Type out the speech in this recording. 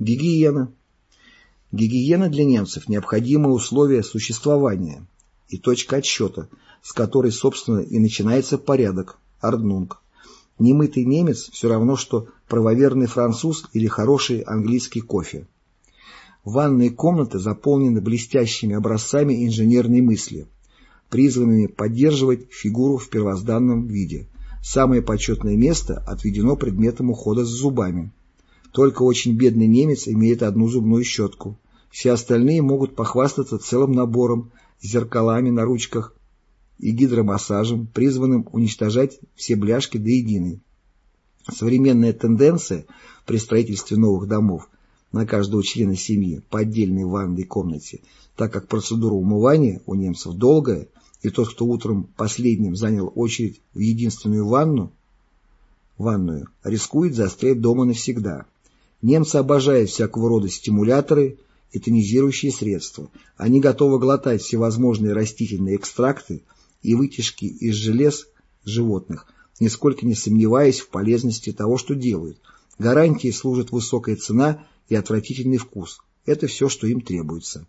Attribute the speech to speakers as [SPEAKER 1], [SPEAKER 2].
[SPEAKER 1] Гигиена. Гигиена для немцев – необходимое условие существования и точка отсчета, с которой, собственно, и начинается порядок, орднунг. Немытый немец все равно, что правоверный француз или хороший английский кофе. Ванные комнаты заполнены блестящими образцами инженерной мысли, призванными поддерживать фигуру в первозданном виде. Самое почетное место отведено предметам ухода с зубами. Только очень бедный немец имеет одну зубную щетку. Все остальные могут похвастаться целым набором, зеркалами на ручках и гидромассажем, призванным уничтожать все бляшки до единой. Современная тенденция при строительстве новых домов на каждого члена семьи по отдельной ванной комнате, так как процедура умывания у немцев долгая, и тот, кто утром последним занял очередь в единственную ванну, ванную, рискует застрять дома навсегда. Немцы обожают всякого рода стимуляторы и тонизирующие средства. Они готовы глотать всевозможные растительные экстракты и вытяжки из желез животных, нисколько не сомневаясь в полезности того, что делают. Гарантией служит высокая цена и отвратительный вкус. Это все, что им требуется.